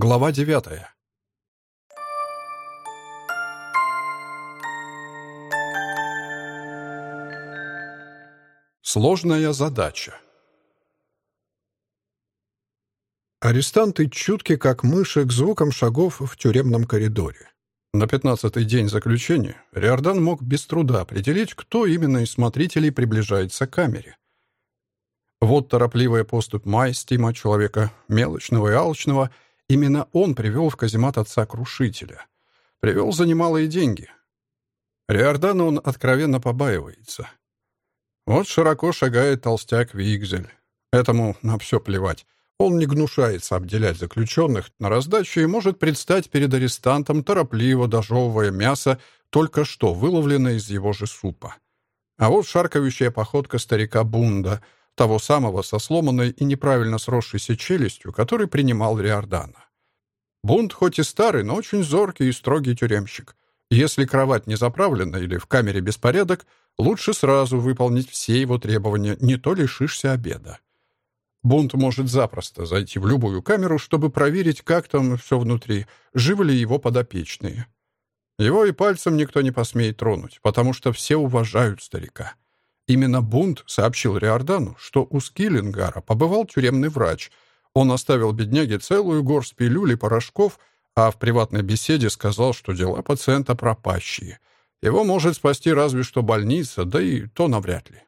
Глава девятая. Сложная задача. Арестанты чутки, как мыши, к звукам шагов в тюремном коридоре. На пятнадцатый день заключения Риордан мог без труда определить, кто именно из смотрителей приближается к камере. Вот торопливая поступь Майстима, человека мелочного и алчного, именно он привел в каземат отца-крушителя. Привел за немалые деньги. Риордана он откровенно побаивается. Вот широко шагает толстяк Вигзель. Этому на все плевать. Он не гнушается обделять заключенных на раздачу и может предстать перед арестантом, торопливо дожевывая мясо, только что выловленное из его же супа. А вот шаркающая походка старика Бунда, того самого со сломанной и неправильно сросшейся челюстью, который принимал Риордана. Бунд хоть и старый, но очень зоркий и строгий тюремщик. Если кровать не заправлена или в камере беспорядок, Лучше сразу выполнить все его требования, не то лишишься обеда. Бунт может запросто зайти в любую камеру, чтобы проверить, как там все внутри, живы ли его подопечные. Его и пальцем никто не посмеет тронуть, потому что все уважают старика. Именно Бунт сообщил Риордану, что у Скиллингара побывал тюремный врач. Он оставил бедняге целую горсть пилюль порошков, а в приватной беседе сказал, что дела пациента пропащие — его может спасти разве что больница, да и то навряд ли.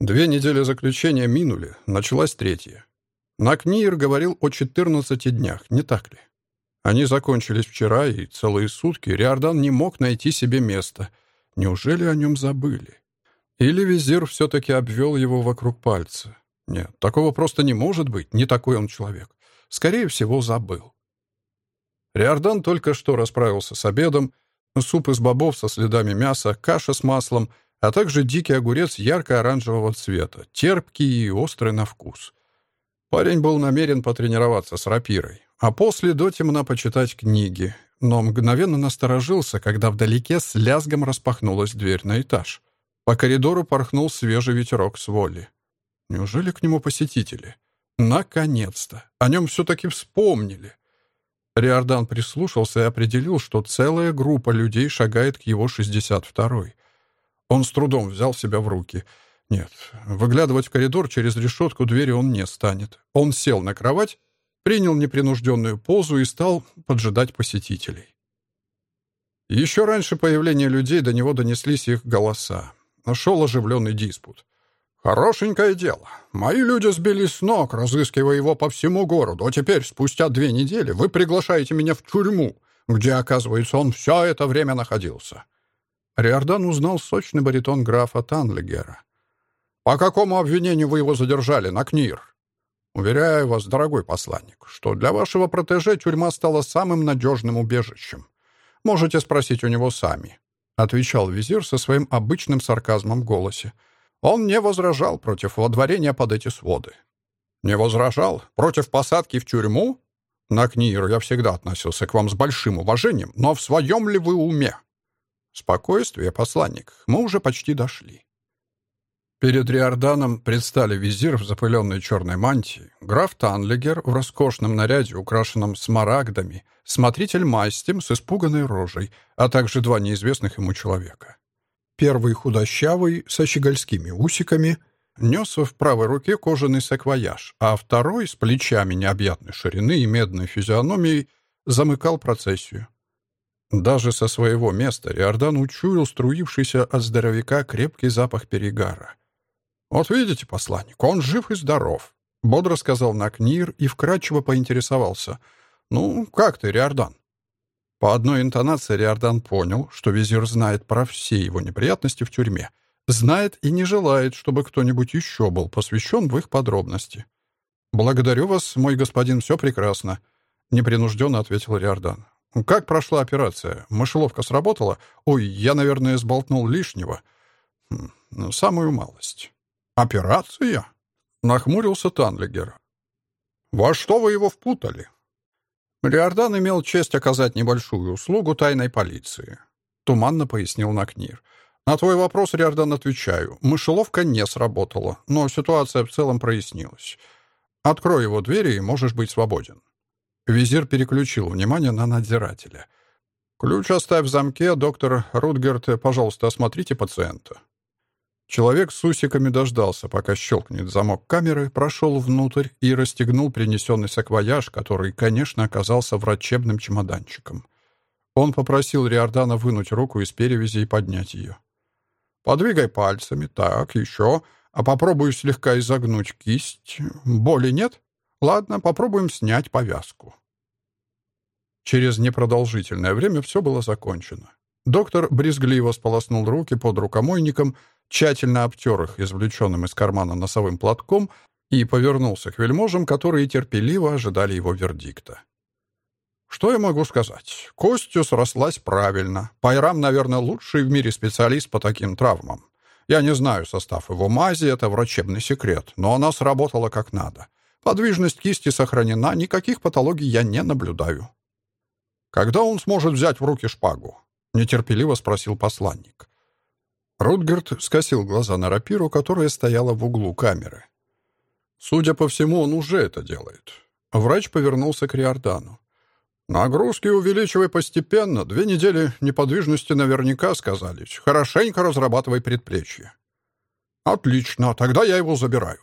Две недели заключения минули, началась третья. Накнир говорил о 14 днях, не так ли? Они закончились вчера, и целые сутки Риордан не мог найти себе места. Неужели о нем забыли? Или визир все-таки обвел его вокруг пальца? Нет, такого просто не может быть, не такой он человек. Скорее всего, забыл. Риордан только что расправился с обедом, суп из бобов со следами мяса, каша с маслом, а также дикий огурец ярко-оранжевого цвета, терпкий и острый на вкус. Парень был намерен потренироваться с рапирой, а после до темна почитать книги, но мгновенно насторожился, когда вдалеке с лязгом распахнулась дверь на этаж. По коридору порхнул свежий ветерок с воли. Неужели к нему посетители? Наконец-то! О нем все-таки вспомнили. Риордан прислушался и определил, что целая группа людей шагает к его 62-й. Он с трудом взял себя в руки. Нет, выглядывать в коридор через решетку двери он не станет. Он сел на кровать, принял непринужденную позу и стал поджидать посетителей. Еще раньше появления людей до него донеслись их голоса. Шел оживленный диспут. «Хорошенькое дело. Мои люди сбились с ног, разыскивая его по всему городу, а теперь, спустя две недели, вы приглашаете меня в тюрьму, где, оказывается, он все это время находился». Риордан узнал сочный баритон графа Танлигера. «По какому обвинению вы его задержали, Накнир?» «Уверяю вас, дорогой посланник, что для вашего протеже тюрьма стала самым надежным убежищем. Можете спросить у него сами», — отвечал визир со своим обычным сарказмом в голосе. Он не возражал против водворения под эти своды. Не возражал? Против посадки в тюрьму? На Книер я всегда относился к вам с большим уважением, но в своем ли вы уме? Спокойствие, посланник, мы уже почти дошли. Перед Риорданом предстали визир в запыленной черной мантии, граф Танлигер в роскошном наряде, украшенном смарагдами, смотритель Мастем с испуганной рожей, а также два неизвестных ему человека. Первый худощавый, со щегольскими усиками, нес в правой руке кожаный саквояж, а второй, с плечами необъятной ширины и медной физиономией, замыкал процессию. Даже со своего места Риордан учуял струившийся от здоровяка крепкий запах перегара. «Вот видите, посланник, он жив и здоров», — бодро сказал Накнир и вкратчиво поинтересовался. «Ну, как ты, Риордан?» По одной интонации Риордан понял, что визир знает про все его неприятности в тюрьме. Знает и не желает, чтобы кто-нибудь еще был посвящен в их подробности. «Благодарю вас, мой господин, все прекрасно», — непринужденно ответил Риордан. «Как прошла операция? Мышеловка сработала? Ой, я, наверное, сболтнул лишнего. Хм, ну, самую малость». «Операция?» — нахмурился Танлигер. «Во что вы его впутали?» Риордан имел честь оказать небольшую услугу тайной полиции. Туманно пояснил Накнир. На твой вопрос, Риордан, отвечаю. Мышеловка не сработала, но ситуация в целом прояснилась. Открой его двери, и можешь быть свободен. Визир переключил внимание на надзирателя. «Ключ оставь в замке, доктор Рутгерт, пожалуйста, осмотрите пациента». Человек с усиками дождался, пока щелкнет замок камеры, прошел внутрь и расстегнул принесенный саквояж, который, конечно, оказался врачебным чемоданчиком. Он попросил Риордана вынуть руку из перевязи и поднять ее. «Подвигай пальцами. Так, еще. А попробую слегка изогнуть кисть. Боли нет? Ладно, попробуем снять повязку». Через непродолжительное время все было закончено. Доктор брезгливо сполоснул руки под рукомойником, тщательно обтер их извлеченным из кармана носовым платком и повернулся к вельможам, которые терпеливо ожидали его вердикта. «Что я могу сказать? Костью срослась правильно. Пайрам, наверное, лучший в мире специалист по таким травмам. Я не знаю состав его мази, это врачебный секрет, но она сработала как надо. Подвижность кисти сохранена, никаких патологий я не наблюдаю». «Когда он сможет взять в руки шпагу?» — нетерпеливо спросил посланник. Рутгерт скосил глаза на рапиру, которая стояла в углу камеры. «Судя по всему, он уже это делает». Врач повернулся к Риордану. «Нагрузки увеличивай постепенно. Две недели неподвижности наверняка сказались. Хорошенько разрабатывай предплечье». «Отлично, тогда я его забираю».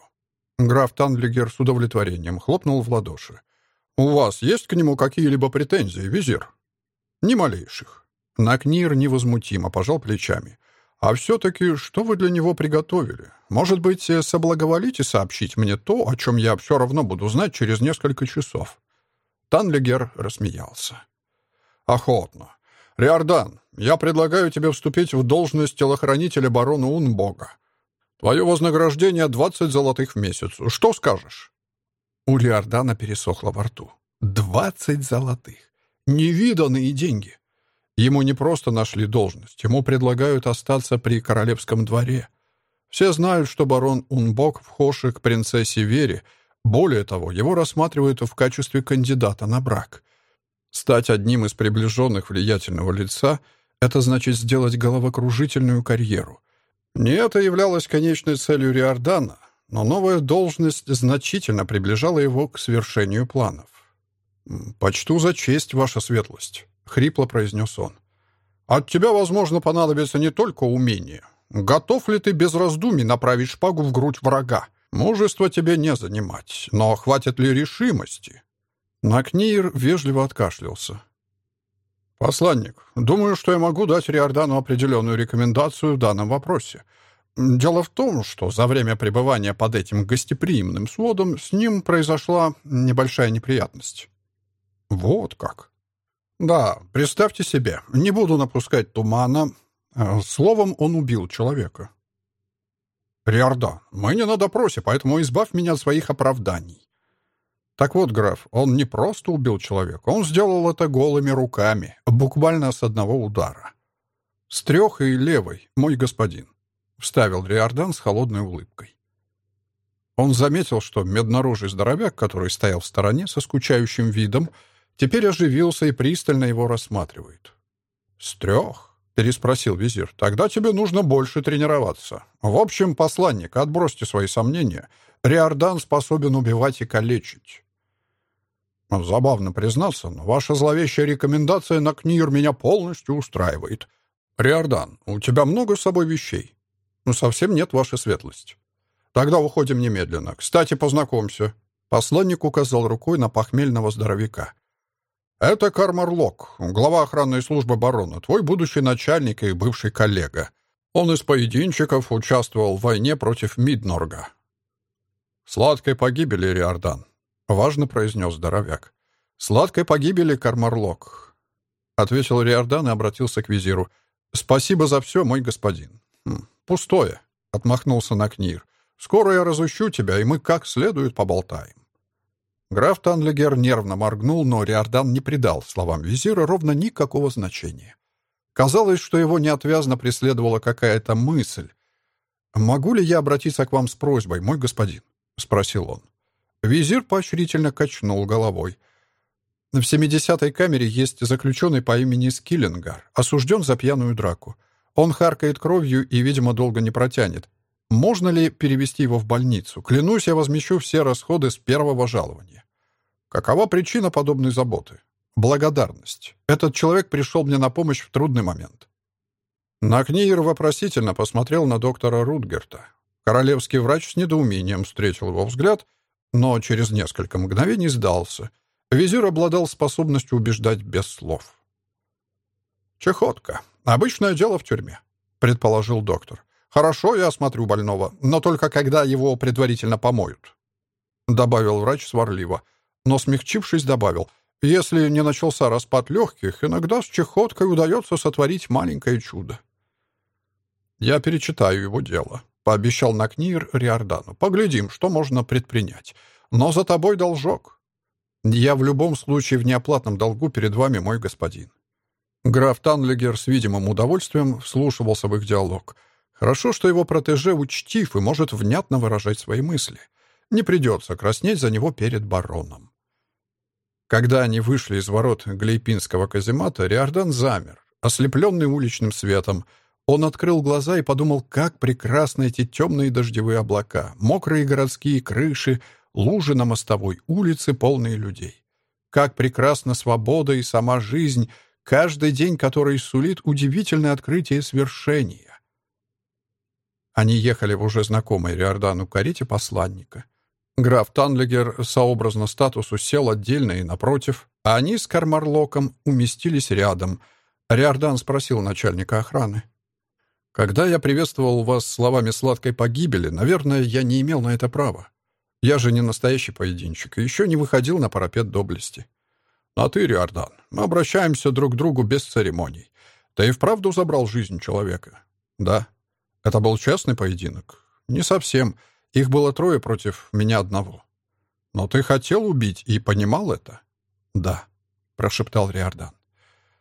Граф Танлигер с удовлетворением хлопнул в ладоши. «У вас есть к нему какие-либо претензии, визир?» «Ни малейших». Накнир невозмутимо пожал плечами. «А все-таки что вы для него приготовили? Может быть, соблаговолите сообщить мне то, о чем я все равно буду знать через несколько часов?» Танлигер рассмеялся. «Охотно. Риордан, я предлагаю тебе вступить в должность телохранителя барона Унбога. Твое вознаграждение — двадцать золотых в месяц. Что скажешь?» У Риордана пересохло во рту. «Двадцать золотых! Невиданные деньги!» Ему не просто нашли должность, ему предлагают остаться при королевском дворе. Все знают, что барон Унбок вхож к принцессе Вере, более того, его рассматривают в качестве кандидата на брак. Стать одним из приближенных влиятельного лица — это значит сделать головокружительную карьеру. Не это являлось конечной целью Риордана, но новая должность значительно приближала его к свершению планов. «Почту за честь, ваша светлость», — хрипло произнес он. «От тебя, возможно, понадобится не только умение. Готов ли ты без раздумий направить шпагу в грудь врага? Мужество тебе не занимать, но хватит ли решимости?» Накнир вежливо откашлялся. «Посланник, думаю, что я могу дать Риордану определенную рекомендацию в данном вопросе. Дело в том, что за время пребывания под этим гостеприимным сводом с ним произошла небольшая неприятность». «Вот как?» Да, представьте себе, не буду напускать тумана. Э, словом, он убил человека. Риордан, мы не на допросе, поэтому избавь меня от своих оправданий. Так вот, граф, он не просто убил человека, он сделал это голыми руками, буквально с одного удара. С трех и левой, мой господин, вставил Риордан с холодной улыбкой. Он заметил, что меднорожий здоровяк, который стоял в стороне со скучающим видом, Теперь оживился и пристально его рассматривает. «С трех?» — переспросил визир. «Тогда тебе нужно больше тренироваться. В общем, посланник, отбросьте свои сомнения. Риордан способен убивать и калечить». «Забавно признаться, но ваша зловещая рекомендация на Книр меня полностью устраивает. Риордан, у тебя много с собой вещей?» «Ну, совсем нет, ваша светлость». «Тогда уходим немедленно. Кстати, познакомься». Посланник указал рукой на похмельного здоровяка. «Это Кармарлок, глава охранной службы барона, твой будущий начальник и бывший коллега. Он из поединчиков участвовал в войне против Миднорга». «Сладкой погибели, Риордан», — важно произнес здоровяк. «Сладкой погибели, Кармарлок», — ответил Риордан и обратился к визиру. «Спасибо за все, мой господин». «Хм, «Пустое», — отмахнулся Накнир. «Скоро я разущу тебя, и мы как следует поболтаем». Граф Танлигер нервно моргнул, но Риордан не придал словам визира ровно никакого значения. Казалось, что его неотвязно преследовала какая-то мысль. «Могу ли я обратиться к вам с просьбой, мой господин?» — спросил он. Визир поощрительно качнул головой. В 70-й камере есть заключенный по имени Скиллингар, осужден за пьяную драку. Он харкает кровью и, видимо, долго не протянет. Можно ли перевести его в больницу? Клянусь, я возмещу все расходы с первого жалования. Какова причина подобной заботы? Благодарность. Этот человек пришел мне на помощь в трудный момент. Накниер вопросительно посмотрел на доктора Рутгерта. Королевский врач с недоумением встретил его взгляд, но через несколько мгновений сдался. Визир обладал способностью убеждать без слов. «Чехотка. Обычное дело в тюрьме», — предположил доктор. «Хорошо, я осмотрю больного, но только когда его предварительно помоют», — добавил врач сварливо, но, смягчившись, добавил, «если не начался распад легких, иногда с чехоткой удается сотворить маленькое чудо». «Я перечитаю его дело», — пообещал Накнир Риордану. «Поглядим, что можно предпринять. Но за тобой должок. Я в любом случае в неоплатном долгу перед вами, мой господин». Граф Танлигер с видимым удовольствием вслушивался в их диалог. Хорошо, что его протеже учтив и может внятно выражать свои мысли. Не придется краснеть за него перед бароном. Когда они вышли из ворот Глейпинского каземата, Риордан замер, ослепленный уличным светом — он открыл глаза и подумал, как прекрасны эти темные дождевые облака, мокрые городские крыши, лужи на мостовой улице, полные людей. Как прекрасна свобода и сама жизнь, каждый день, который сулит удивительное открытие свершения. Они ехали в уже знакомой Риордану карете посланника. Граф Танлигер, сообразно статусу, сел отдельно и напротив, а они с Кармарлоком уместились рядом. Риордан спросил начальника охраны. Когда я приветствовал вас словами сладкой погибели, наверное, я не имел на это права. Я же не настоящий поединчик и еще не выходил на парапет доблести. А ты, Риордан, мы обращаемся друг к другу без церемоний. Ты и вправду забрал жизнь человека? Да. Это был честный поединок? Не совсем. Их было трое против меня одного. Но ты хотел убить и понимал это? Да, прошептал Риордан.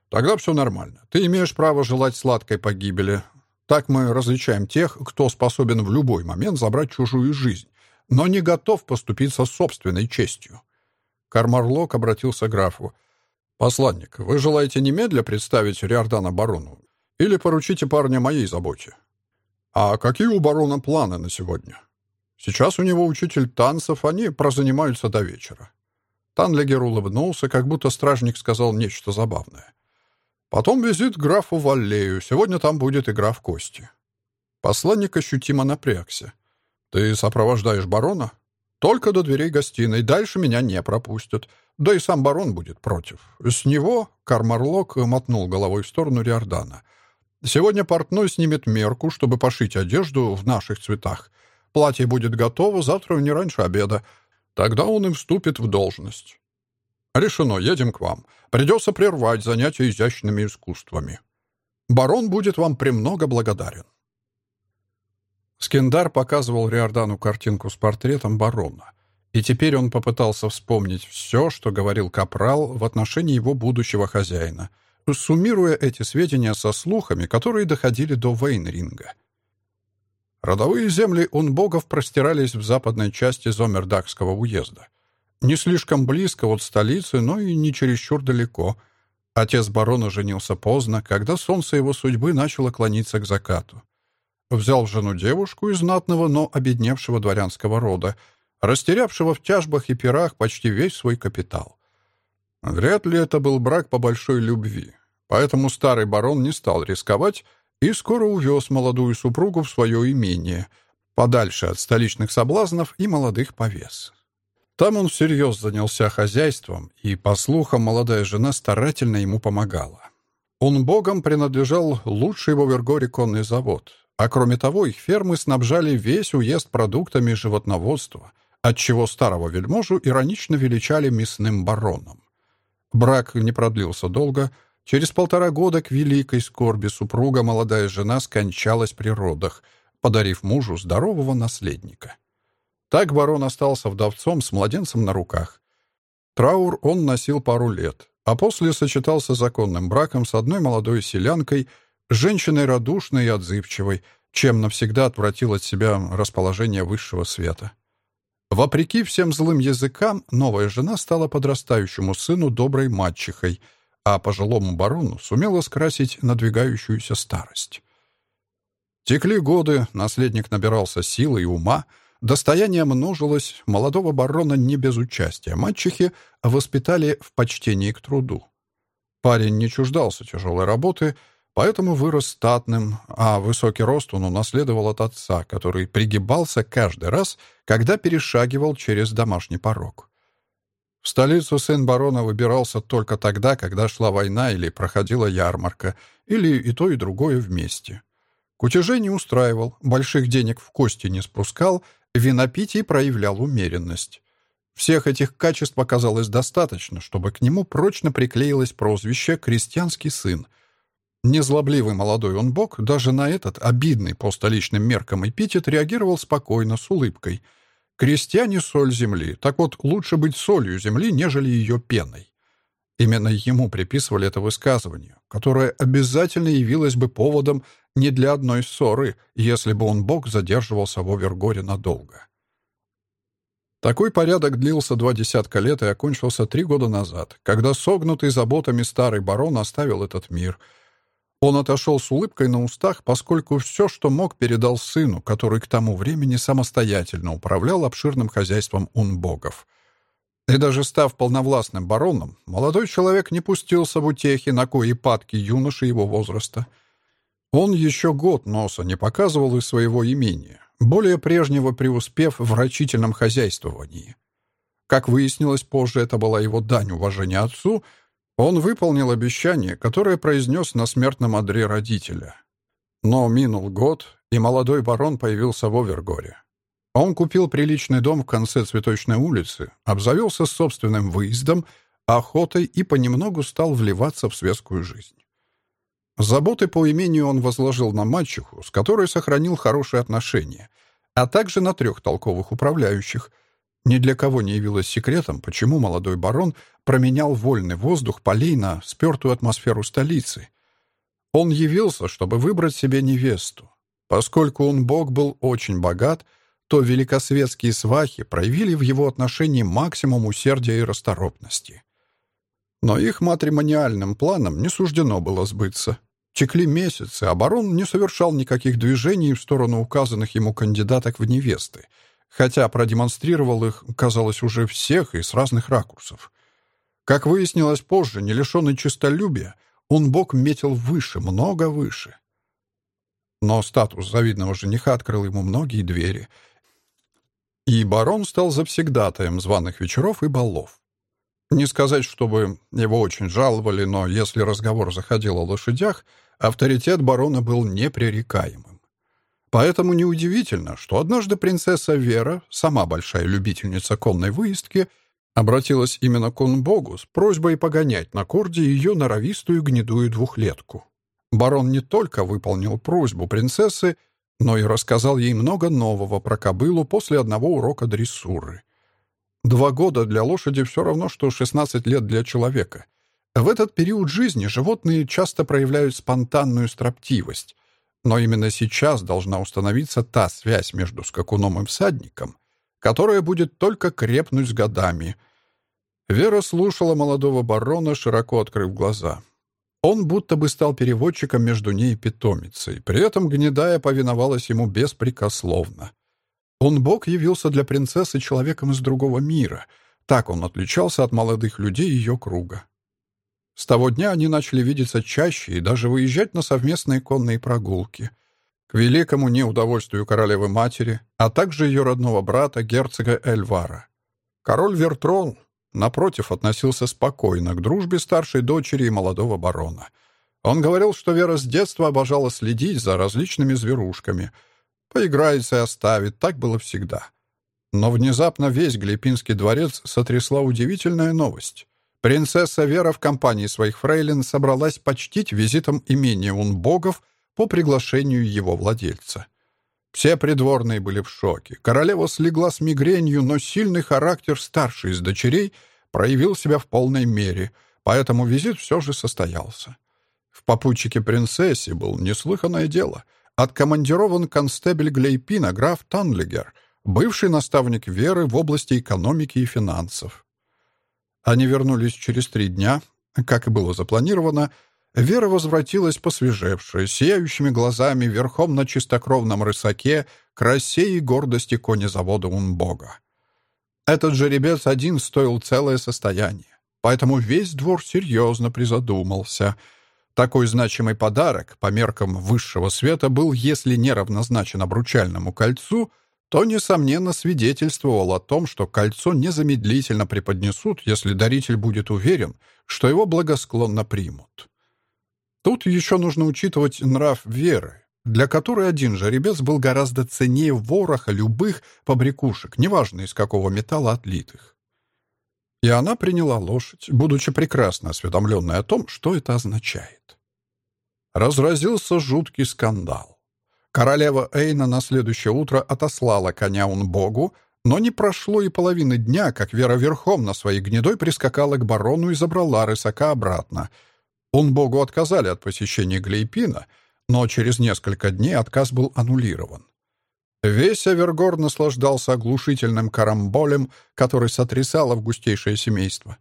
Тогда все нормально. Ты имеешь право желать сладкой погибели, так мы различаем тех, кто способен в любой момент забрать чужую жизнь, но не готов поступиться собственной честью. Кармарлок обратился к графу. «Посланник, вы желаете немедля представить Риордана барону? Или поручите парня моей заботе?» «А какие у барона планы на сегодня?» «Сейчас у него учитель танцев, они прозанимаются до вечера». Танлегер улыбнулся, как будто стражник сказал нечто забавное. Потом визит графу Валлею. Сегодня там будет игра в кости. Посланник ощутимо напрягся. Ты сопровождаешь барона? Только до дверей гостиной. Дальше меня не пропустят. Да и сам барон будет против. С него Кармарлок мотнул головой в сторону Риордана. Сегодня портной снимет мерку, чтобы пошить одежду в наших цветах. Платье будет готово завтра не раньше обеда. Тогда он и вступит в должность. «Решено, едем к вам. Придется прервать занятия изящными искусствами. Барон будет вам премного благодарен». Скендар показывал Риордану картинку с портретом барона. И теперь он попытался вспомнить все, что говорил Капрал в отношении его будущего хозяина, суммируя эти сведения со слухами, которые доходили до Вейнринга. Родовые земли унбогов простирались в западной части Зомердакского уезда — не слишком близко от столицы, но и не чересчур далеко. Отец барона женился поздно, когда солнце его судьбы начало клониться к закату. Взял жену девушку из знатного, но обедневшего дворянского рода, растерявшего в тяжбах и пирах почти весь свой капитал. Вряд ли это был брак по большой любви, поэтому старый барон не стал рисковать и скоро увез молодую супругу в свое имение, подальше от столичных соблазнов и молодых повес. Там он всерьез занялся хозяйством, и, по слухам, молодая жена старательно ему помогала. Он богом принадлежал лучший в Овергоре конный завод, а кроме того их фермы снабжали весь уезд продуктами животноводства, отчего старого вельможу иронично величали мясным бароном. Брак не продлился долго. Через полтора года к великой скорби супруга молодая жена скончалась при родах, подарив мужу здорового наследника. Так барон остался вдовцом с младенцем на руках. Траур он носил пару лет, а после сочетался законным браком с одной молодой селянкой, женщиной радушной и отзывчивой, чем навсегда отвратил от себя расположение высшего света. Вопреки всем злым языкам, новая жена стала подрастающему сыну доброй мачехой, а пожилому барону сумела скрасить надвигающуюся старость. Текли годы, наследник набирался силы и ума — достояние множилось, молодого барона не без участия мачехи воспитали в почтении к труду. Парень не чуждался тяжелой работы, поэтому вырос статным, а высокий рост он унаследовал от отца, который пригибался каждый раз, когда перешагивал через домашний порог. В столицу сын барона выбирался только тогда, когда шла война или проходила ярмарка, или и то, и другое вместе. Кутежей не устраивал, больших денег в кости не спускал, винопитий проявлял умеренность. Всех этих качеств оказалось достаточно, чтобы к нему прочно приклеилось прозвище «крестьянский сын». Незлобливый молодой он бог даже на этот обидный по столичным меркам эпитет реагировал спокойно, с улыбкой. «Крестьяне — соль земли, так вот лучше быть солью земли, нежели ее пеной». Именно ему приписывали это высказывание, которое обязательно явилось бы поводом не для одной ссоры, если бы он бог задерживался в Овергоре надолго. Такой порядок длился два десятка лет и окончился три года назад, когда согнутый заботами старый барон оставил этот мир. Он отошел с улыбкой на устах, поскольку все, что мог, передал сыну, который к тому времени самостоятельно управлял обширным хозяйством унбогов. И даже став полновластным бароном, молодой человек не пустился в утехи на кои падки юноши его возраста. Он еще год носа не показывал из своего имения, более прежнего преуспев в рачительном хозяйствовании. Как выяснилось позже, это была его дань уважения отцу, он выполнил обещание, которое произнес на смертном одре родителя. Но минул год, и молодой барон появился в Овергоре. Он купил приличный дом в конце Цветочной улицы, обзавелся собственным выездом, охотой и понемногу стал вливаться в светскую жизнь. Заботы по имению он возложил на мачеху, с которой сохранил хорошие отношения, а также на трех толковых управляющих. Ни для кого не явилось секретом, почему молодой барон променял вольный воздух полей на спертую атмосферу столицы. Он явился, чтобы выбрать себе невесту. Поскольку он бог был очень богат, то великосветские свахи проявили в его отношении максимум усердия и расторопности. Но их матримониальным планам не суждено было сбыться. Текли месяцы, а барон не совершал никаких движений в сторону указанных ему кандидаток в невесты, хотя продемонстрировал их, казалось, уже всех и с разных ракурсов. Как выяснилось позже, не лишенный честолюбия, он бог метил выше, много выше. Но статус завидного жениха открыл ему многие двери, и барон стал завсегдатаем званых вечеров и балов. Не сказать, чтобы его очень жаловали, но если разговор заходил о лошадях, авторитет барона был непререкаемым. Поэтому неудивительно, что однажды принцесса Вера, сама большая любительница конной выездки, обратилась именно к Унбогу с просьбой погонять на корде ее норовистую гнедую двухлетку. Барон не только выполнил просьбу принцессы, но и рассказал ей много нового про кобылу после одного урока дрессуры — Два года для лошади все равно, что 16 лет для человека. В этот период жизни животные часто проявляют спонтанную строптивость. Но именно сейчас должна установиться та связь между скакуном и всадником, которая будет только крепнуть с годами. Вера слушала молодого барона, широко открыв глаза. Он будто бы стал переводчиком между ней и питомицей, при этом гнедая повиновалась ему беспрекословно. Он бог явился для принцессы человеком из другого мира. Так он отличался от молодых людей ее круга. С того дня они начали видеться чаще и даже выезжать на совместные конные прогулки. К великому неудовольствию королевы-матери, а также ее родного брата, герцога Эльвара. Король Вертрон, напротив, относился спокойно к дружбе старшей дочери и молодого барона. Он говорил, что Вера с детства обожала следить за различными зверушками — Поиграется и оставит, так было всегда. Но внезапно весь Глепинский дворец сотрясла удивительная новость. Принцесса Вера в компании своих фрейлин собралась почтить визитом имения Унбогов по приглашению его владельца. Все придворные были в шоке. Королева слегла с мигренью, но сильный характер старшей из дочерей проявил себя в полной мере, поэтому визит все же состоялся. В попутчике принцессе был неслыханное дело — откомандирован констебель Глейпина граф Танлигер, бывший наставник Веры в области экономики и финансов. Они вернулись через три дня, как и было запланировано. Вера возвратилась посвежевшая, сияющими глазами, верхом на чистокровном рысаке, красе и гордости конезавода Унбога. Этот жеребец один стоил целое состояние, поэтому весь двор серьезно призадумался. Такой значимый подарок, по меркам высшего света, был, если не равнозначен обручальному кольцу, то, несомненно, свидетельствовал о том, что кольцо незамедлительно преподнесут, если даритель будет уверен, что его благосклонно примут. Тут еще нужно учитывать нрав веры, для которой один жеребец был гораздо ценнее вороха любых побрякушек, неважно из какого металла отлитых. И она приняла лошадь, будучи прекрасно осведомленной о том, что это означает. Разразился жуткий скандал. Королева Эйна на следующее утро отослала коня Унбогу, но не прошло и половины дня, как Вера верхом на своей гнедой прискакала к барону и забрала рысака обратно — он Богу отказали от посещения Глейпина, но через несколько дней отказ был аннулирован. Весь Авергор наслаждался оглушительным карамболем, который сотрясал августейшее семейство.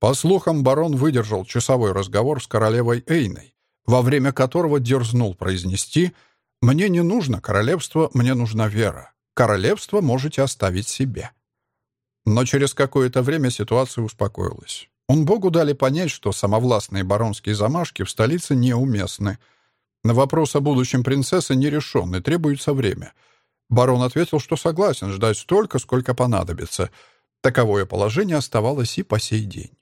По слухам, барон выдержал часовой разговор с королевой Эйной, во время которого дерзнул произнести «Мне не нужно королевство, мне нужна вера. Королевство можете оставить себе». Но через какое-то время ситуация успокоилась. Он Богу дали понять, что самовластные баронские замашки в столице неуместны. На вопрос о будущем принцессы не решен и требуется время. Барон ответил, что согласен ждать столько, сколько понадобится. Таковое положение оставалось и по сей день.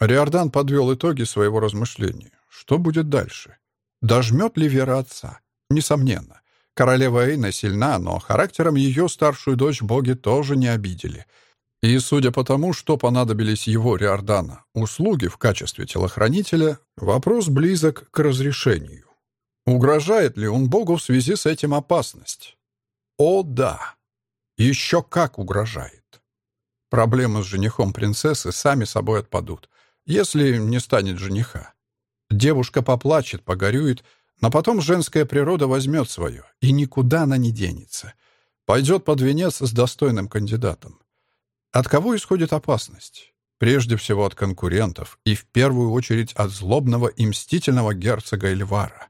Риордан подвел итоги своего размышления. Что будет дальше? Дожмет ли Вера отца? Несомненно. Королева Эйна сильна, но характером ее старшую дочь боги тоже не обидели — и судя по тому, что понадобились его, Риордана, услуги в качестве телохранителя, вопрос близок к разрешению. Угрожает ли он Богу в связи с этим опасность? О, да. Еще как угрожает. Проблемы с женихом принцессы сами собой отпадут, если не станет жениха. Девушка поплачет, погорюет, но потом женская природа возьмет свое, и никуда она не денется. Пойдет под венец с достойным кандидатом. От кого исходит опасность? Прежде всего от конкурентов и в первую очередь от злобного и мстительного герцога Эльвара.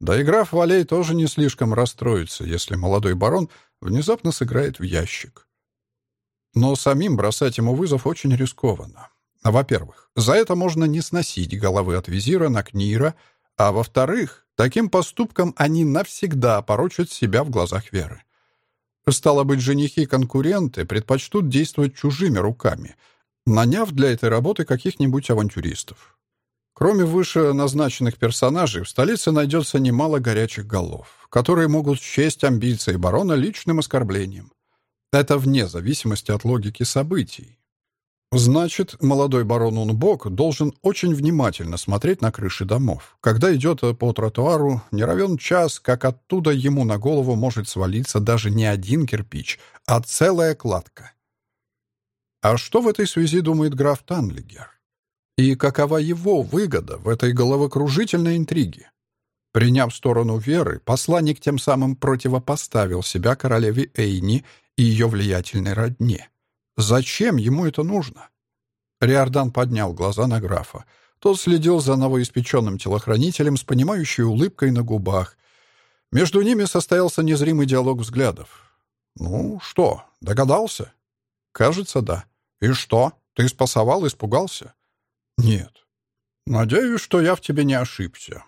Да и граф Валей тоже не слишком расстроится, если молодой барон внезапно сыграет в ящик. Но самим бросать ему вызов очень рискованно. Во-первых, за это можно не сносить головы от визира на Книра, а во-вторых, таким поступком они навсегда порочат себя в глазах Веры. Стало быть, женихи-конкуренты предпочтут действовать чужими руками, наняв для этой работы каких-нибудь авантюристов. Кроме выше назначенных персонажей, в столице найдется немало горячих голов, которые могут счесть амбиции барона личным оскорблением. Это вне зависимости от логики событий. Значит, молодой барон Унбок должен очень внимательно смотреть на крыши домов. Когда идет по тротуару, не равен час, как оттуда ему на голову может свалиться даже не один кирпич, а целая кладка. А что в этой связи думает граф Танлигер? И какова его выгода в этой головокружительной интриге? Приняв сторону веры, посланник тем самым противопоставил себя королеве Эйни и ее влиятельной родне. Зачем ему это нужно? Риордан поднял глаза на графа. Тот следил за новоиспеченным телохранителем с понимающей улыбкой на губах. Между ними состоялся незримый диалог взглядов. «Ну что, догадался?» «Кажется, да». «И что? Ты спасовал, испугался?» «Нет». «Надеюсь, что я в тебе не ошибся».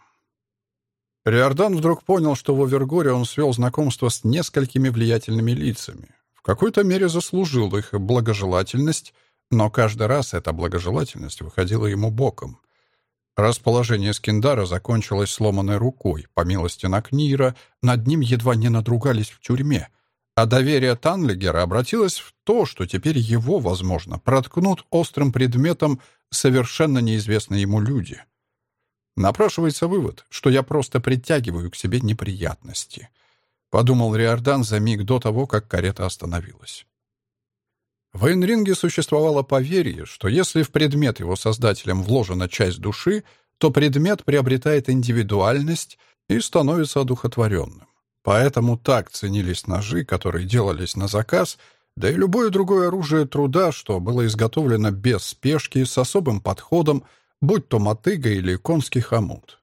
Риордан вдруг понял, что в Овергоре он свел знакомство с несколькими влиятельными лицами в какой-то мере заслужил их благожелательность, но каждый раз эта благожелательность выходила ему боком. Расположение Скиндара закончилось сломанной рукой. По милости Накнира, над ним едва не надругались в тюрьме. А доверие Танлигера обратилось в то, что теперь его, возможно, проткнут острым предметом совершенно неизвестные ему люди. Напрашивается вывод, что я просто притягиваю к себе неприятности — подумал Риордан за миг до того, как карета остановилась. В Эйнринге существовало поверье, что если в предмет его создателем вложена часть души, то предмет приобретает индивидуальность и становится одухотворенным. Поэтому так ценились ножи, которые делались на заказ, да и любое другое оружие труда, что было изготовлено без спешки, с особым подходом, будь то мотыга или конский хомут.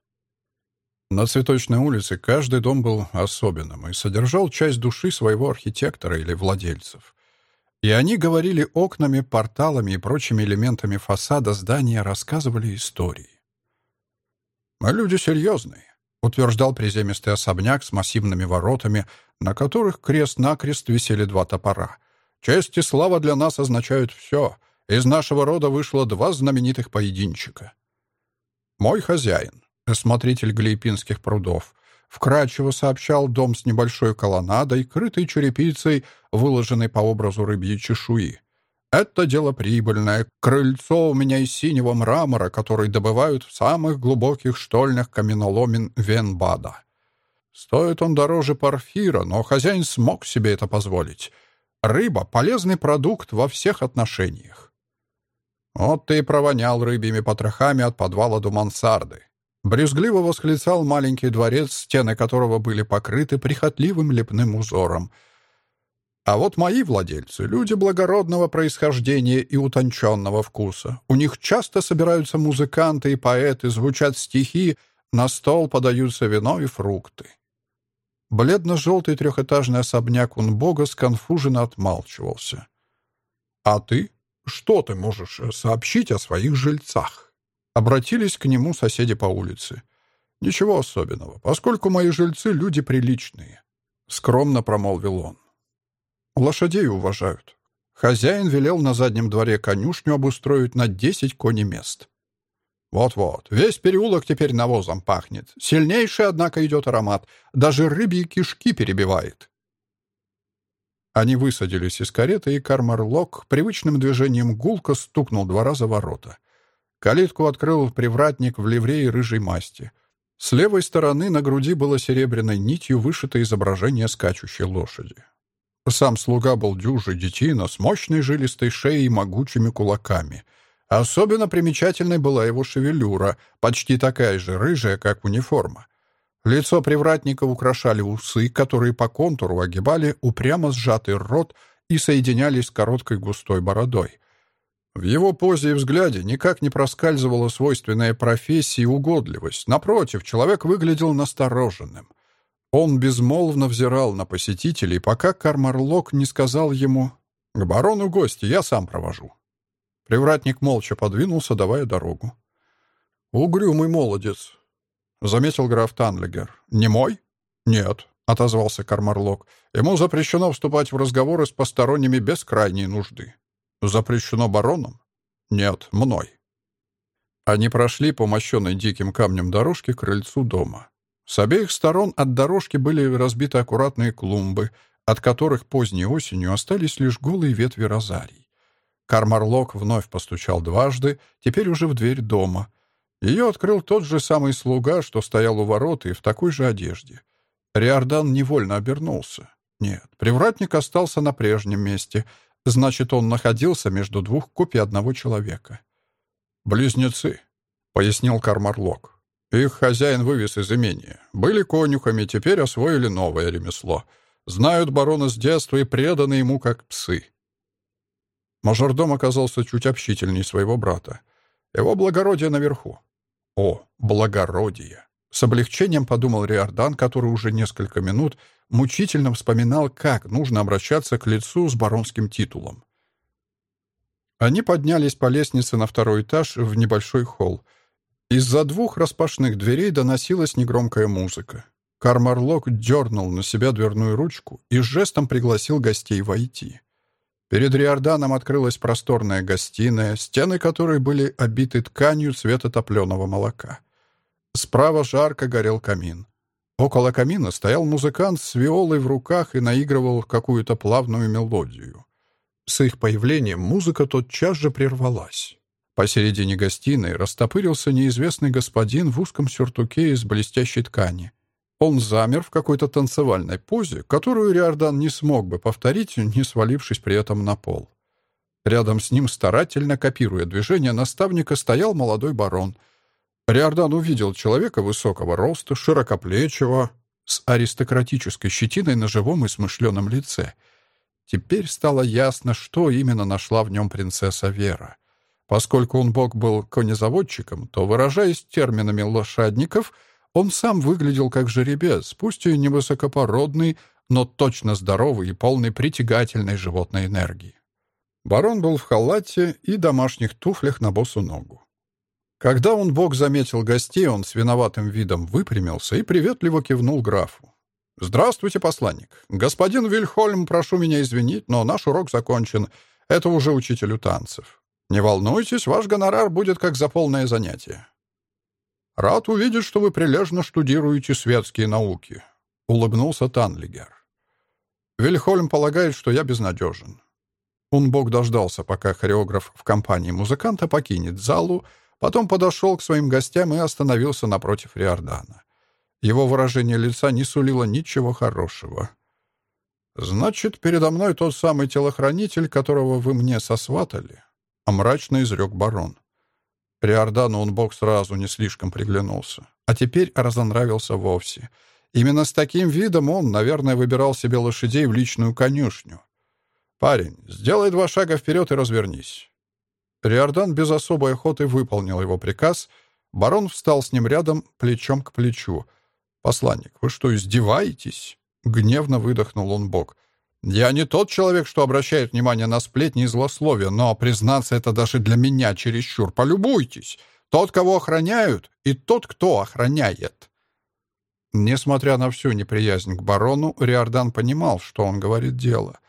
На Цветочной улице каждый дом был особенным и содержал часть души своего архитектора или владельцев. И они говорили окнами, порталами и прочими элементами фасада здания, рассказывали истории. «Мы люди серьезные», — утверждал приземистый особняк с массивными воротами, на которых крест-накрест висели два топора. «Честь и слава для нас означают все. Из нашего рода вышло два знаменитых поединчика. Мой хозяин, смотритель Глейпинских прудов, вкратчиво сообщал дом с небольшой колоннадой, крытой черепицей, выложенной по образу рыбьей чешуи. Это дело прибыльное. Крыльцо у меня из синего мрамора, который добывают в самых глубоких штольнях каменоломен Венбада. Стоит он дороже парфира, но хозяин смог себе это позволить. Рыба — полезный продукт во всех отношениях. «Вот ты и провонял рыбьими потрохами от подвала до мансарды». Брюзгливо восклицал маленький дворец, стены которого были покрыты прихотливым лепным узором. А вот мои владельцы — люди благородного происхождения и утонченного вкуса. У них часто собираются музыканты и поэты, звучат стихи, на стол подаются вино и фрукты. Бледно-желтый трехэтажный особняк Унбога сконфуженно отмалчивался. «А ты?» Что ты можешь э, сообщить о своих жильцах?» Обратились к нему соседи по улице. «Ничего особенного, поскольку мои жильцы — люди приличные», — скромно промолвил он. «Лошадей уважают. Хозяин велел на заднем дворе конюшню обустроить на десять конемест. Вот-вот, весь переулок теперь навозом пахнет. Сильнейший, однако, идет аромат. Даже рыбьи кишки перебивает. Они высадились из кареты, и Кармарлок привычным движением гулко стукнул два раза ворота. Калитку открыл привратник в ливрее рыжей масти. С левой стороны на груди было серебряной нитью вышито изображение скачущей лошади. Сам слуга был дюжий детина с мощной жилистой шеей и могучими кулаками. Особенно примечательной была его шевелюра, почти такая же рыжая, как униформа. Лицо привратника украшали усы, которые по контуру огибали упрямо сжатый рот и соединялись с короткой густой бородой. В его позе и взгляде никак не проскальзывала свойственная профессии угодливость. Напротив, человек выглядел настороженным. Он безмолвно взирал на посетителей, пока Кармарлок не сказал ему «К барону гости, я сам провожу». Привратник молча подвинулся, давая дорогу. «Угрюмый молодец», — заметил граф Танлигер. «Не мой?» «Нет», — отозвался Кармарлок. «Ему запрещено вступать в разговоры с посторонними без крайней нужды». «Запрещено бароном?» «Нет, мной». Они прошли по мощенной диким камнем дорожке к крыльцу дома. С обеих сторон от дорожки были разбиты аккуратные клумбы, от которых поздней осенью остались лишь голые ветви розарий. Кармарлок вновь постучал дважды, теперь уже в дверь дома — ее открыл тот же самый слуга, что стоял у ворот и в такой же одежде. Риордан невольно обернулся. Нет, привратник остался на прежнем месте. Значит, он находился между двух копий одного человека. «Близнецы», — пояснил Кармарлок. «Их хозяин вывез из имения. Были конюхами, теперь освоили новое ремесло. Знают барона с детства и преданы ему как псы». Мажордом оказался чуть общительней своего брата. Его благородие наверху. О, благородие! С облегчением подумал Риордан, который уже несколько минут мучительно вспоминал, как нужно обращаться к лицу с баронским титулом. Они поднялись по лестнице на второй этаж в небольшой холл. Из-за двух распашных дверей доносилась негромкая музыка. Кармарлок дернул на себя дверную ручку и жестом пригласил гостей войти. Перед Риорданом открылась просторная гостиная, стены которой были обиты тканью цвета топленого молока. Справа жарко горел камин. Около камина стоял музыкант с виолой в руках и наигрывал какую-то плавную мелодию. С их появлением музыка тотчас же прервалась. Посередине гостиной растопырился неизвестный господин в узком сюртуке из блестящей ткани. Он замер в какой-то танцевальной позе, которую Риордан не смог бы повторить, не свалившись при этом на пол. Рядом с ним, старательно копируя движение наставника, стоял молодой барон. Риордан увидел человека высокого роста, широкоплечего, с аристократической щетиной на живом и смышленом лице. Теперь стало ясно, что именно нашла в нем принцесса Вера. Поскольку он бог был конезаводчиком, то, выражаясь терминами лошадников, он сам выглядел как жеребец, пусть и невысокопородный, но точно здоровый и полный притягательной животной энергии. Барон был в халате и домашних туфлях на босу ногу. Когда он бог заметил гостей, он с виноватым видом выпрямился и приветливо кивнул графу. «Здравствуйте, посланник. Господин Вильхольм, прошу меня извинить, но наш урок закончен. Это уже учителю танцев. Не волнуйтесь, ваш гонорар будет как за полное занятие». «Рад увидеть, что вы прилежно штудируете светские науки», — улыбнулся Танлигер. «Вильхольм полагает, что я безнадежен». Унбок дождался, пока хореограф в компании музыканта покинет залу, потом подошел к своим гостям и остановился напротив Риордана. Его выражение лица не сулило ничего хорошего. «Значит, передо мной тот самый телохранитель, которого вы мне сосватали?» — а мрачно изрек барон. Риордану он бог сразу не слишком приглянулся, а теперь разонравился вовсе. Именно с таким видом он, наверное, выбирал себе лошадей в личную конюшню. «Парень, сделай два шага вперед и развернись». Риордан без особой охоты выполнил его приказ. Барон встал с ним рядом, плечом к плечу — «Посланник, вы что, издеваетесь?» Гневно выдохнул он бок. «Я не тот человек, что обращает внимание на сплетни и злословие, но, признаться, это даже для меня чересчур. Полюбуйтесь! Тот, кого охраняют, и тот, кто охраняет». Несмотря на всю неприязнь к барону, Риордан понимал, что он говорит дело.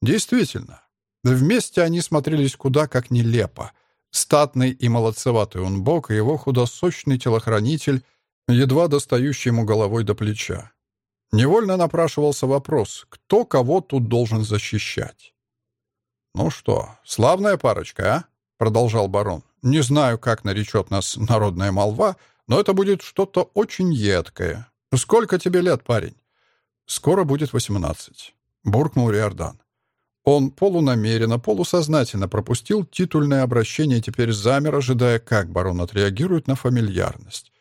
Действительно, вместе они смотрелись куда как нелепо. Статный и молодцеватый он бок и его худосочный телохранитель — едва достающий ему головой до плеча. Невольно напрашивался вопрос, кто кого тут должен защищать. «Ну что, славная парочка, а?» — продолжал барон. «Не знаю, как наречет нас народная молва, но это будет что-то очень едкое. Сколько тебе лет, парень?» «Скоро будет восемнадцать», — буркнул Риордан. Он полунамеренно, полусознательно пропустил титульное обращение и теперь замер, ожидая, как барон отреагирует на фамильярность.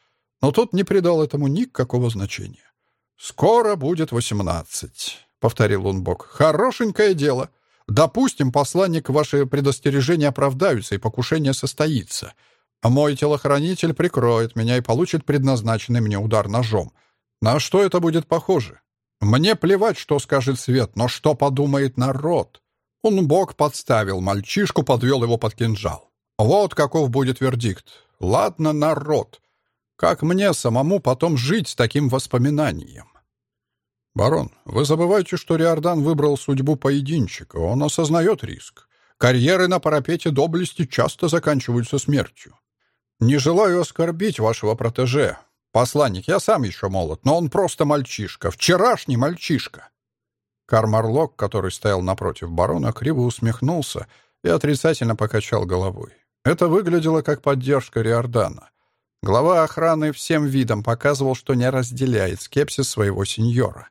Но тот не придал этому никакого значения. «Скоро будет восемнадцать», — повторил он Бог. «Хорошенькое дело. Допустим, посланник, ваши предостережения оправдаются, и покушение состоится. А мой телохранитель прикроет меня и получит предназначенный мне удар ножом. На что это будет похоже? Мне плевать, что скажет свет, но что подумает народ?» Он Бог подставил мальчишку, подвел его под кинжал. Вот каков будет вердикт. Ладно, народ. Как мне самому потом жить с таким воспоминанием? Барон, вы забываете, что Риордан выбрал судьбу поединчика. Он осознает риск. Карьеры на парапете доблести часто заканчиваются смертью. Не желаю оскорбить вашего протеже. Посланник, я сам еще молод, но он просто мальчишка. Вчерашний мальчишка. Кармарлок, который стоял напротив барона, криво усмехнулся и отрицательно покачал головой. Это выглядело как поддержка Риордана. Глава охраны всем видом показывал, что не разделяет скепсис своего сеньора.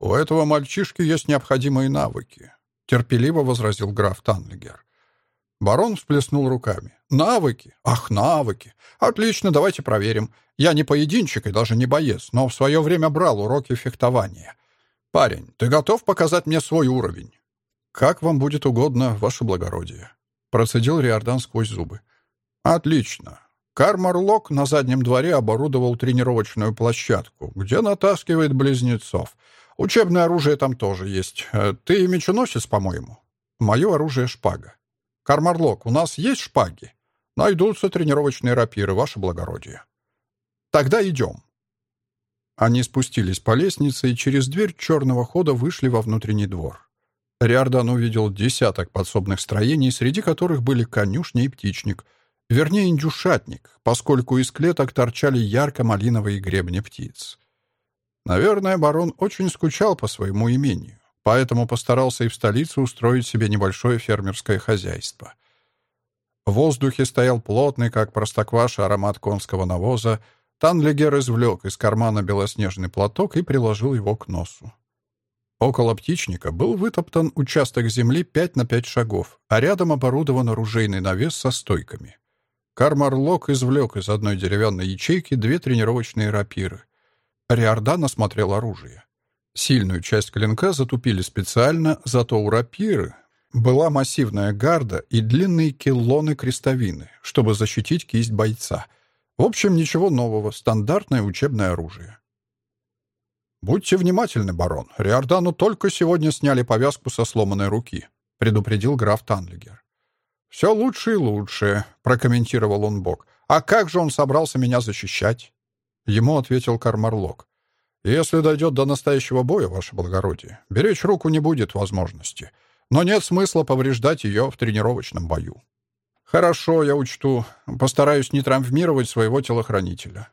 «У этого мальчишки есть необходимые навыки», — терпеливо возразил граф Танлигер. Барон всплеснул руками. «Навыки? Ах, навыки! Отлично, давайте проверим. Я не поединчик и даже не боец, но в свое время брал уроки фехтования. Парень, ты готов показать мне свой уровень?» «Как вам будет угодно, ваше благородие», — процедил Риордан сквозь зубы. «Отлично. Кармарлок на заднем дворе оборудовал тренировочную площадку, где натаскивает близнецов. Учебное оружие там тоже есть. Э, ты меченосец, по-моему? Мое оружие — шпага. Кармарлок, у нас есть шпаги? Найдутся тренировочные рапиры, ваше благородие. Тогда идем. Они спустились по лестнице и через дверь черного хода вышли во внутренний двор. Риордан увидел десяток подсобных строений, среди которых были конюшня и птичник — Вернее, индюшатник, поскольку из клеток торчали ярко-малиновые гребни птиц. Наверное, барон очень скучал по своему имению, поэтому постарался и в столице устроить себе небольшое фермерское хозяйство. В воздухе стоял плотный, как простокваша, аромат конского навоза. Танлигер извлек из кармана белоснежный платок и приложил его к носу. Около птичника был вытоптан участок земли 5 на 5 шагов, а рядом оборудован оружейный навес со стойками. Кармарлок извлек из одной деревянной ячейки две тренировочные рапиры. Риордан осмотрел оружие. Сильную часть клинка затупили специально, зато у рапиры была массивная гарда и длинные киллоны крестовины, чтобы защитить кисть бойца. В общем, ничего нового, стандартное учебное оружие. «Будьте внимательны, барон. Риордану только сегодня сняли повязку со сломанной руки», — предупредил граф Танлигер. «Все лучше и лучше», — прокомментировал он Бог. «А как же он собрался меня защищать?» Ему ответил Кармарлок. «Если дойдет до настоящего боя, ваше благородие, беречь руку не будет возможности, но нет смысла повреждать ее в тренировочном бою». «Хорошо, я учту. Постараюсь не травмировать своего телохранителя».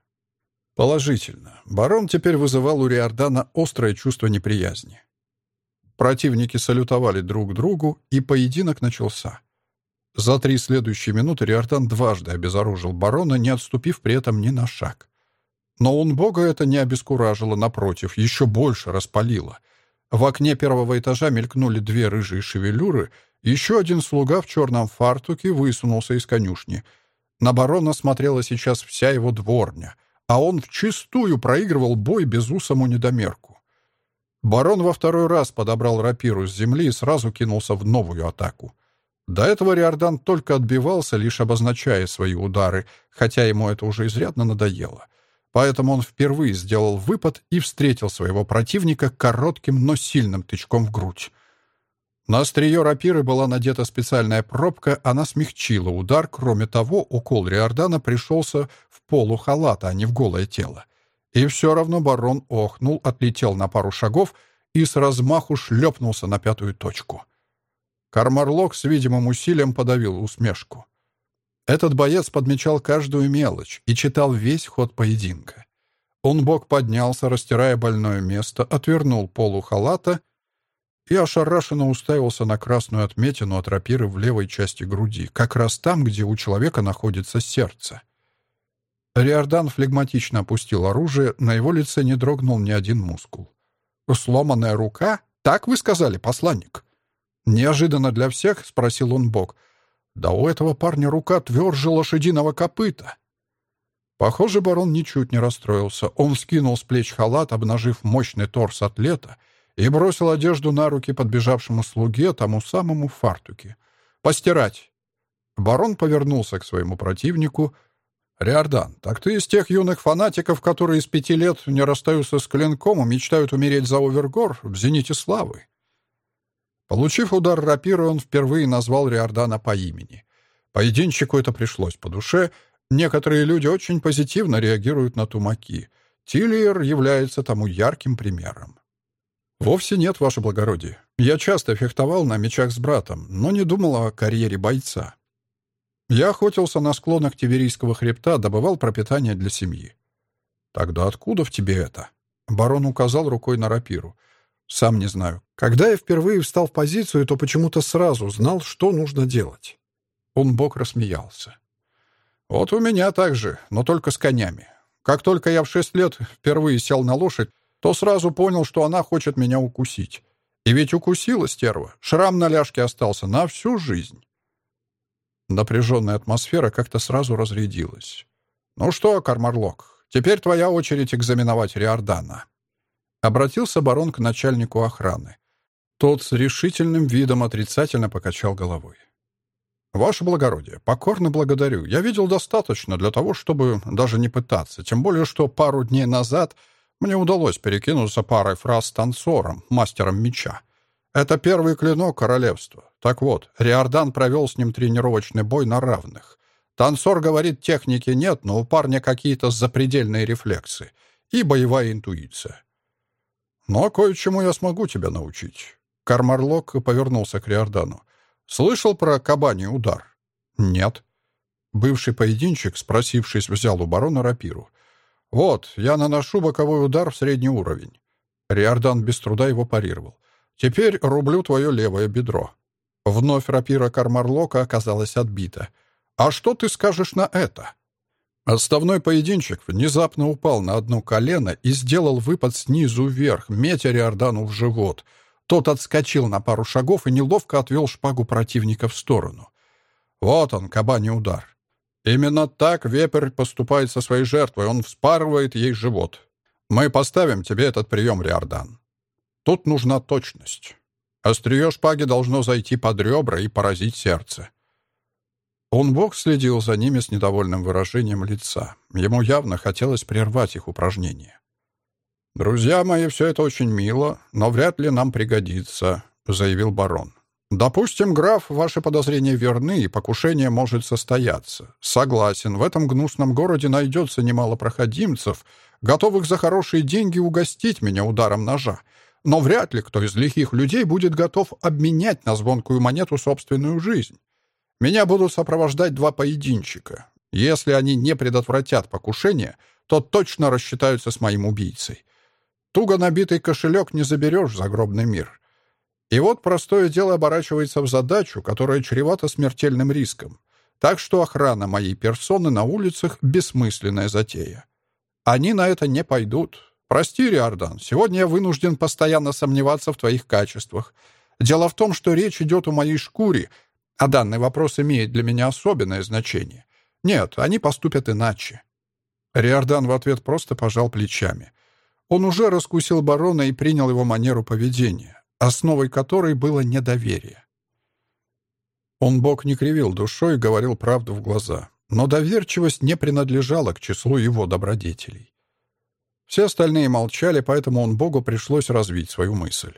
Положительно. Барон теперь вызывал у Риордана острое чувство неприязни. Противники салютовали друг другу, и поединок начался. За три следующие минуты Риордан дважды обезоружил барона, не отступив при этом ни на шаг. Но он бога это не обескуражило, напротив, еще больше распалило. В окне первого этажа мелькнули две рыжие шевелюры, еще один слуга в черном фартуке высунулся из конюшни. На барона смотрела сейчас вся его дворня, а он вчистую проигрывал бой безусому недомерку. Барон во второй раз подобрал рапиру с земли и сразу кинулся в новую атаку. До этого Риордан только отбивался, лишь обозначая свои удары, хотя ему это уже изрядно надоело. Поэтому он впервые сделал выпад и встретил своего противника коротким, но сильным тычком в грудь. На острие рапиры была надета специальная пробка, она смягчила удар, кроме того, укол Риордана пришелся в полу халата, а не в голое тело. И все равно барон охнул, отлетел на пару шагов и с размаху шлепнулся на пятую точку — Кармарлок с видимым усилием подавил усмешку. Этот боец подмечал каждую мелочь и читал весь ход поединка. Он бок поднялся, растирая больное место, отвернул полу халата и ошарашенно уставился на красную отметину от рапиры в левой части груди, как раз там, где у человека находится сердце. Риордан флегматично опустил оружие, на его лице не дрогнул ни один мускул. «Сломанная рука? Так вы сказали, посланник?» Неожиданно для всех спросил он Бог. Да у этого парня рука тверже лошадиного копыта. Похоже, барон ничуть не расстроился. Он скинул с плеч халат, обнажив мощный торс атлета, и бросил одежду на руки подбежавшему слуге, тому самому фартуке. «Постирать!» Барон повернулся к своему противнику. «Риордан, так ты из тех юных фанатиков, которые с пяти лет не расстаются с клинком и мечтают умереть за Овергор в зените славы?» Получив удар рапиры, он впервые назвал Риордана по имени. Поединщику это пришлось по душе. Некоторые люди очень позитивно реагируют на тумаки. Тиллиер является тому ярким примером. «Вовсе нет, ваше благородие. Я часто фехтовал на мечах с братом, но не думал о карьере бойца. Я охотился на склонах Тиверийского хребта, добывал пропитание для семьи». «Тогда откуда в тебе это?» Барон указал рукой на рапиру. Сам не знаю. Когда я впервые встал в позицию, то почему-то сразу знал, что нужно делать. Он бок рассмеялся. Вот у меня так же, но только с конями. Как только я в шесть лет впервые сел на лошадь, то сразу понял, что она хочет меня укусить. И ведь укусила стерва. Шрам на ляжке остался на всю жизнь. Напряженная атмосфера как-то сразу разрядилась. «Ну что, Кармарлок, теперь твоя очередь экзаменовать Риордана». Обратился барон к начальнику охраны. Тот с решительным видом отрицательно покачал головой. «Ваше благородие, покорно благодарю. Я видел достаточно для того, чтобы даже не пытаться. Тем более, что пару дней назад мне удалось перекинуться парой фраз с танцором, мастером меча. Это первый клинок королевства. Так вот, Риордан провел с ним тренировочный бой на равных. Танцор говорит, техники нет, но у парня какие-то запредельные рефлексы и боевая интуиция. Но кое-чему я смогу тебя научить». Кармарлок повернулся к Риордану. «Слышал про кабаний удар?» «Нет». Бывший поединчик, спросившись, взял у барона рапиру. «Вот, я наношу боковой удар в средний уровень». Риордан без труда его парировал. «Теперь рублю твое левое бедро». Вновь рапира Кармарлока оказалась отбита. «А что ты скажешь на это?» Отставной поединчик внезапно упал на одно колено и сделал выпад снизу вверх, метя Риордану в живот. Тот отскочил на пару шагов и неловко отвел шпагу противника в сторону. Вот он, кабаний удар. Именно так вепрь поступает со своей жертвой, он вспарывает ей живот. Мы поставим тебе этот прием, Риордан. Тут нужна точность. Острие шпаги должно зайти под ребра и поразить сердце. Он бог следил за ними с недовольным выражением лица. Ему явно хотелось прервать их упражнение. «Друзья мои, все это очень мило, но вряд ли нам пригодится», — заявил барон. «Допустим, граф, ваши подозрения верны, и покушение может состояться. Согласен, в этом гнусном городе найдется немало проходимцев, готовых за хорошие деньги угостить меня ударом ножа. Но вряд ли кто из лихих людей будет готов обменять на звонкую монету собственную жизнь. Меня будут сопровождать два поединчика. Если они не предотвратят покушение, то точно рассчитаются с моим убийцей. Туго набитый кошелек не заберешь в загробный мир. И вот простое дело оборачивается в задачу, которая чревата смертельным риском. Так что охрана моей персоны на улицах — бессмысленная затея. Они на это не пойдут. Прости, Риордан, сегодня я вынужден постоянно сомневаться в твоих качествах. Дело в том, что речь идет о моей шкуре, а данный вопрос имеет для меня особенное значение. Нет, они поступят иначе. Риордан в ответ просто пожал плечами. Он уже раскусил барона и принял его манеру поведения, основой которой было недоверие. Он бог не кривил душой говорил правду в глаза, но доверчивость не принадлежала к числу его добродетелей. Все остальные молчали, поэтому он богу пришлось развить свою мысль.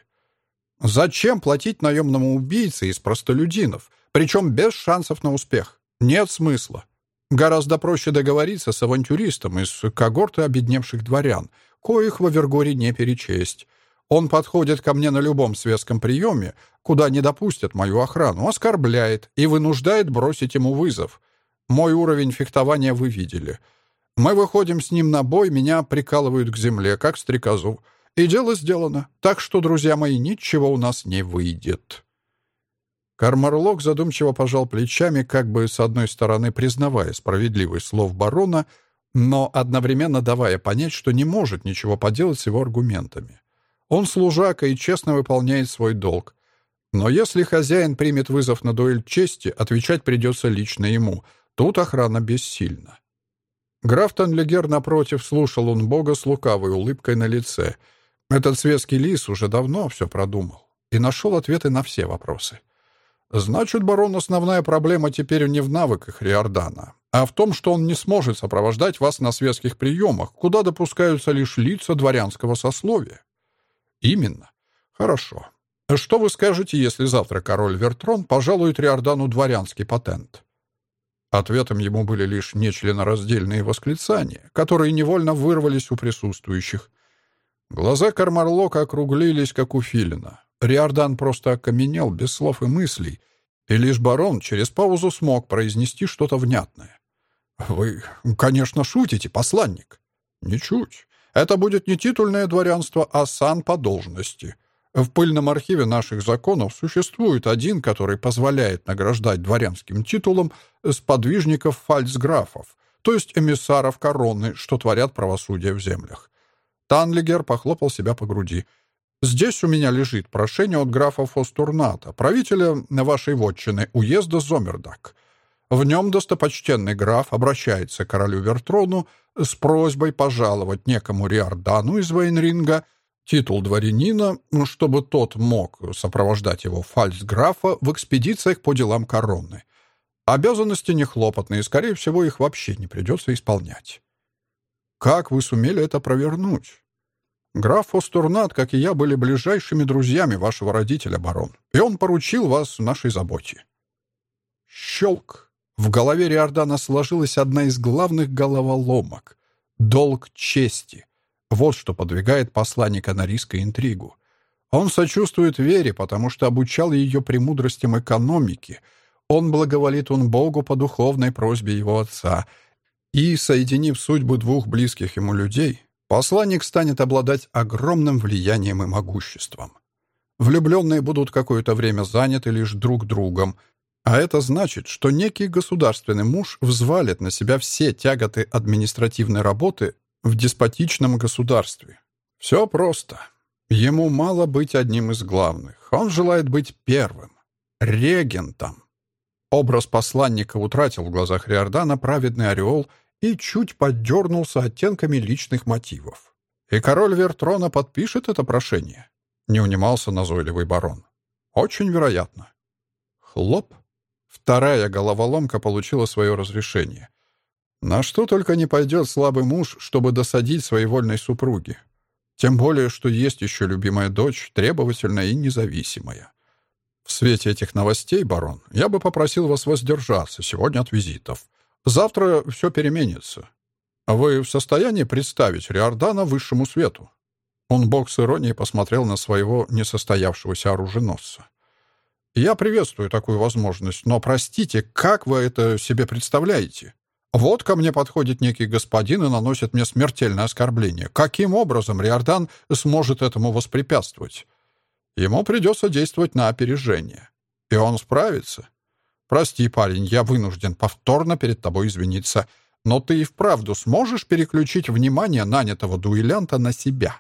Зачем платить наемному убийце из простолюдинов, причем без шансов на успех? Нет смысла. Гораздо проще договориться с авантюристом из когорты обедневших дворян, коих в Авергоре не перечесть. Он подходит ко мне на любом светском приеме, куда не допустят мою охрану, оскорбляет и вынуждает бросить ему вызов. Мой уровень фехтования вы видели. Мы выходим с ним на бой, меня прикалывают к земле, как стрекозу. И дело сделано. Так что, друзья мои, ничего у нас не выйдет. Кармарлок задумчиво пожал плечами, как бы с одной стороны признавая справедливость слов барона, но одновременно давая понять, что не может ничего поделать с его аргументами. Он служака и честно выполняет свой долг. Но если хозяин примет вызов на дуэль чести, отвечать придется лично ему. Тут охрана бессильна. Граф Танлегер, напротив, слушал он Бога с лукавой улыбкой на лице. Этот светский лис уже давно все продумал и нашел ответы на все вопросы. Значит, барон, основная проблема теперь не в навыках Риордана, а в том, что он не сможет сопровождать вас на светских приемах, куда допускаются лишь лица дворянского сословия. Именно. Хорошо. Что вы скажете, если завтра король Вертрон пожалует Риордану дворянский патент? Ответом ему были лишь нечленораздельные восклицания, которые невольно вырвались у присутствующих. Глаза Кармарлока округлились, как у филина. Риордан просто окаменел без слов и мыслей, и лишь барон через паузу смог произнести что-то внятное. «Вы, конечно, шутите, посланник». «Ничуть. Это будет не титульное дворянство, а сан по должности. В пыльном архиве наших законов существует один, который позволяет награждать дворянским титулом сподвижников фальцграфов, то есть эмиссаров короны, что творят правосудие в землях». Танлигер похлопал себя по груди — Здесь у меня лежит прошение от графа Фостурната, правителя вашей вотчины, уезда Зомердак. В нем достопочтенный граф обращается к королю Вертрону с просьбой пожаловать некому Риордану из Вейнринга титул дворянина, чтобы тот мог сопровождать его фальцграфа в экспедициях по делам короны. Обязанности нехлопотные, скорее всего, их вообще не придется исполнять. Как вы сумели это провернуть? Граф Остурнат, как и я, были ближайшими друзьями вашего родителя, барон, и он поручил вас нашей заботе». Щелк! В голове Риордана сложилась одна из главных головоломок — долг чести. Вот что подвигает посланника на риск и интригу. Он сочувствует вере, потому что обучал ее премудростям экономики. Он благоволит он Богу по духовной просьбе его отца. И, соединив судьбы двух близких ему людей, Посланник станет обладать огромным влиянием и могуществом. Влюбленные будут какое-то время заняты лишь друг другом, а это значит, что некий государственный муж взвалит на себя все тяготы административной работы в деспотичном государстве. Все просто. Ему мало быть одним из главных. Он желает быть первым. Регентом. Образ посланника утратил в глазах Риордана праведный ореол и чуть поддернулся оттенками личных мотивов. «И король Вертрона подпишет это прошение?» — не унимался назойливый барон. Очень вероятно. Хлоп. Вторая головоломка получила свое разрешение. На что только не пойдет слабый муж, чтобы досадить своей вольной супруге. Тем более, что есть еще любимая дочь, требовательная и независимая. В свете этих новостей, барон, я бы попросил вас воздержаться сегодня от визитов. Завтра все переменится. Вы в состоянии представить Риордана высшему свету?» Он бог с иронией посмотрел на своего несостоявшегося оруженосца. «Я приветствую такую возможность, но, простите, как вы это себе представляете? Вот ко мне подходит некий господин и наносит мне смертельное оскорбление. Каким образом Риордан сможет этому воспрепятствовать? Ему придется действовать на опережение. И он справится. Прости, парень, я вынужден повторно перед тобой извиниться, но ты и вправду сможешь переключить внимание нанятого дуэлянта на себя».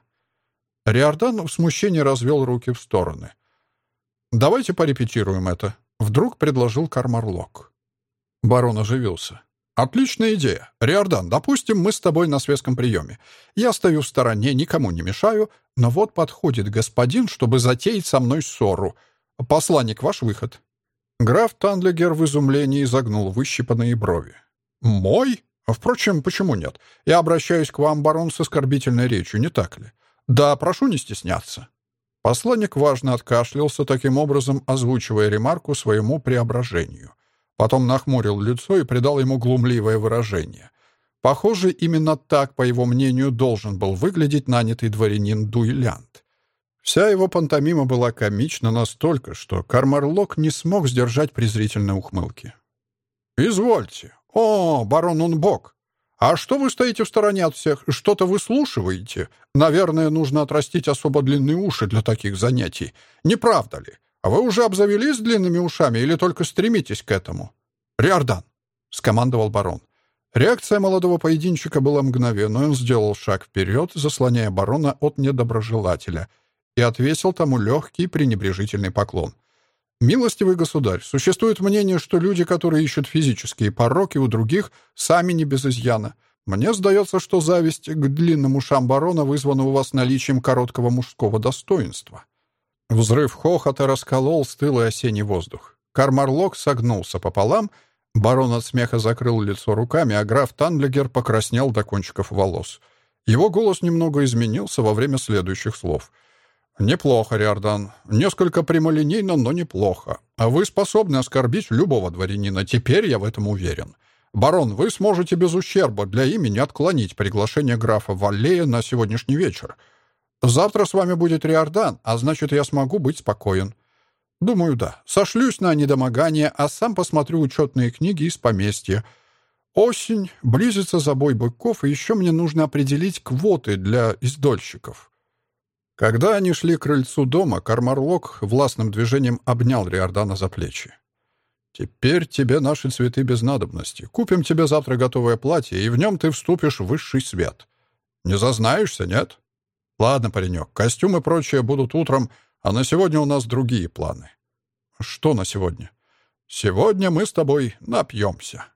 Риордан в смущении развел руки в стороны. «Давайте порепетируем это», — вдруг предложил Кармарлок. Барон оживился. «Отличная идея. Риордан, допустим, мы с тобой на светском приеме. Я стою в стороне, никому не мешаю, но вот подходит господин, чтобы затеять со мной ссору. Посланник, ваш выход». Граф Тандлигер в изумлении изогнул выщипанные брови. «Мой? Впрочем, почему нет? Я обращаюсь к вам, барон, с оскорбительной речью, не так ли? Да, прошу не стесняться». Посланник важно откашлялся, таким образом озвучивая ремарку своему преображению. Потом нахмурил лицо и придал ему глумливое выражение. Похоже, именно так, по его мнению, должен был выглядеть нанятый дворянин-дуэлянт. Вся его пантомима была комична настолько, что Кармарлок не смог сдержать презрительной ухмылки. «Извольте. О, барон Унбок! А что вы стоите в стороне от всех? Что-то выслушиваете? Наверное, нужно отрастить особо длинные уши для таких занятий. Не правда ли? А вы уже обзавелись длинными ушами или только стремитесь к этому? Риордан, скомандовал барон. Реакция молодого поединчика была мгновенной. Он сделал шаг вперед, заслоняя барона от недоброжелателя, и отвесил тому легкий пренебрежительный поклон. «Милостивый государь, существует мнение, что люди, которые ищут физические пороки у других, сами не без изъяна. Мне сдается, что зависть к длинным ушам барона вызвана у вас наличием короткого мужского достоинства». Взрыв хохота расколол стылый осенний воздух. Кармарлок согнулся пополам, барон от смеха закрыл лицо руками, а граф Танлигер покраснел до кончиков волос. Его голос немного изменился во время следующих слов. «Неплохо, Риордан. Несколько прямолинейно, но неплохо. А вы способны оскорбить любого дворянина. Теперь я в этом уверен. Барон, вы сможете без ущерба для имени отклонить приглашение графа Валлея на сегодняшний вечер. Завтра с вами будет Риордан, а значит, я смогу быть спокоен. Думаю, да. Сошлюсь на недомогание, а сам посмотрю учетные книги из поместья. Осень, близится забой быков, и еще мне нужно определить квоты для издольщиков. Когда они шли к крыльцу дома, Кармарлок властным движением обнял Риордана за плечи. «Теперь тебе наши цветы без надобности. Купим тебе завтра готовое платье, и в нем ты вступишь в высший свет. Не зазнаешься, нет?» «Ладно, паренек, костюмы и прочее будут утром, а на сегодня у нас другие планы». «Что на сегодня?» «Сегодня мы с тобой напьемся».